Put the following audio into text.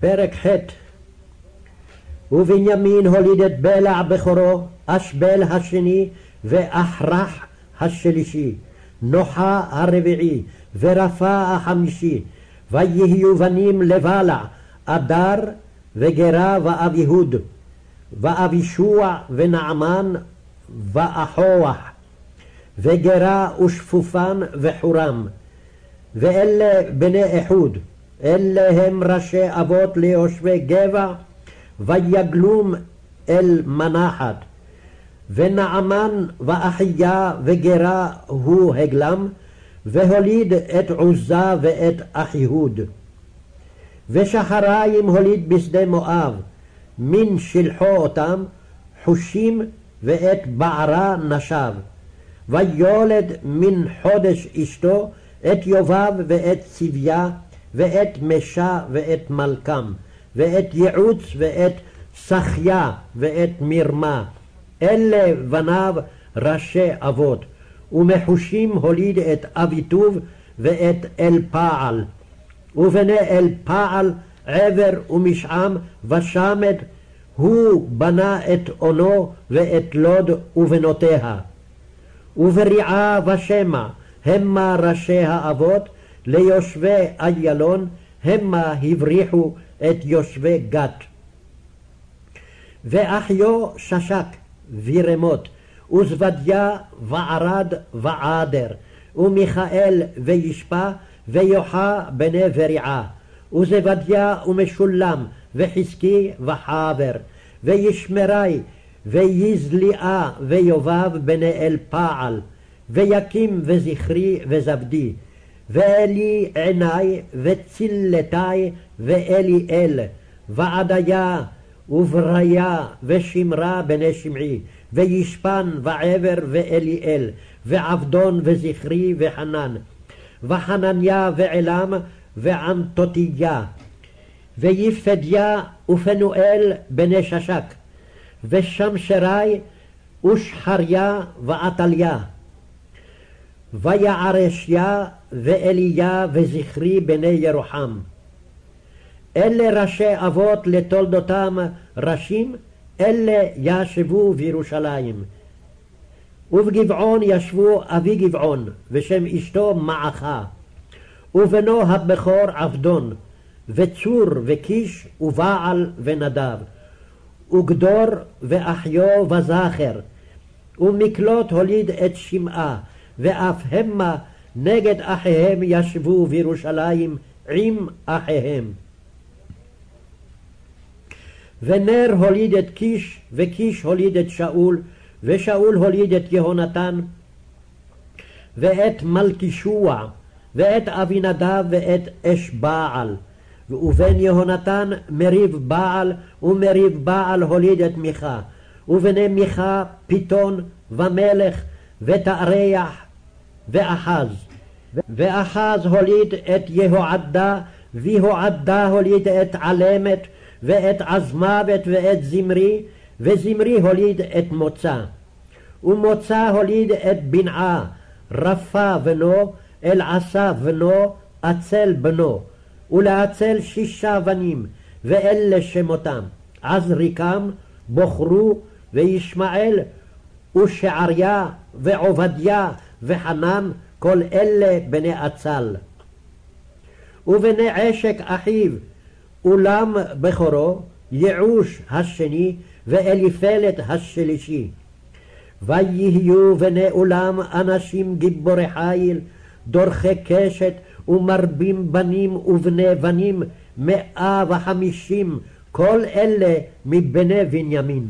פרק ח' ובנימין הוליד את בלע בכורו, אשבל השני, ואחרח השלישי, נוחה הרביעי, ורפה החמישי, ויהיו בנים לבלע, אדר וגרה ואביהוד, ואבישוע ונעמן ואחוח, וגרה ושפופן וחורם. ואלה בני איחוד, אלה הם ראשי אבות ליושבי גבע, ויגלום אל מנחת. ונעמן ואחיה וגרה הוא הגלם, והוליד את עוזה ואת אחיהוד. ושחריים הוליד בשדה מואב, מן שלחו אותם, חושים ואת בערה נשב. ויולד מן חודש אשתו את יובב ואת צביה ואת משה ואת מלכם ואת יעוץ ואת סחיה ואת מרמה. אלה בניו ראשי אבות. ומחושים הוליד את אביטוב ואת אלפעל. ובני אלפעל עבר ומשעם ושמד הוא בנה את אונו ואת לוד ובנותיה. ובריעה ושמע המה ראשי האבות ליושבי איילון המה הבריחו את יושבי גת. ואחיו ששק וירמות וזבדיה וערד ועדר ומיכאל וישפה ויוחה בני בריעה וזבדיה ומשולם וחזקי וחבר וישמרי ויזליעה ויובב בני אל פעל ויקים וזכרי וזבדי ואלי עיני וצילתי ואלי אל ועדיה ובריה ושמרה בני שמעי וישפן ועבר ואליאל ועבדון וזכרי וחנן וחנניה ועלם וענתותיה ויפדיה ופנואל בני ששק ושמשרי ושחריה ועתליה ויערשיה ואליה וזכרי בני ירוחם. אלה ראשי אבות לתולדותם ראשים, אלה ישבו בירושלים. ובגבעון ישבו אבי גבעון, ושם אשתו מעכה, ובנו הבכור עבדון, וצור וקיש ובעל ונדב, וגדור ואחיו וזכר, ומקלוט הוליד את שמעה, ואף המה נגד אחיהם ישבו בירושלים עם אחיהם. ונר הוליד את קיש, וקיש הוליד את שאול, ושאול הוליד את יהונתן, ואת מלכישוע, ואת אבינדב, ואת אש בעל. ובן יהונתן מריב בעל, ומריב בעל הוליד את מיכה. ובני מיכה פיתון, ומלך, ותארח, ואחז. ואחז הוליד את יהועדה, ויהועדה הוליד את עלמת, ואת עזמוות ואת זמרי, וזמרי הוליד את מוצא. ומוצא הוליד את בנעה, רפה בנו, אלעשה בנו, עצל בנו, ולעצל שישה בנים, ואלה שמותם, עזריקם, בוחרו, וישמעאל, ושעריה, ועובדיה, וחנן, כל אלה בני עצל. ובני עשק אחיו, אולם בכורו, ייאוש השני, ואליפלת השלישי. ויהיו בני אולם אנשים גיבורי חיל, דורכי קשת, ומרבים בנים ובני בנים, מאה וחמישים, כל אלה מבני בנימין.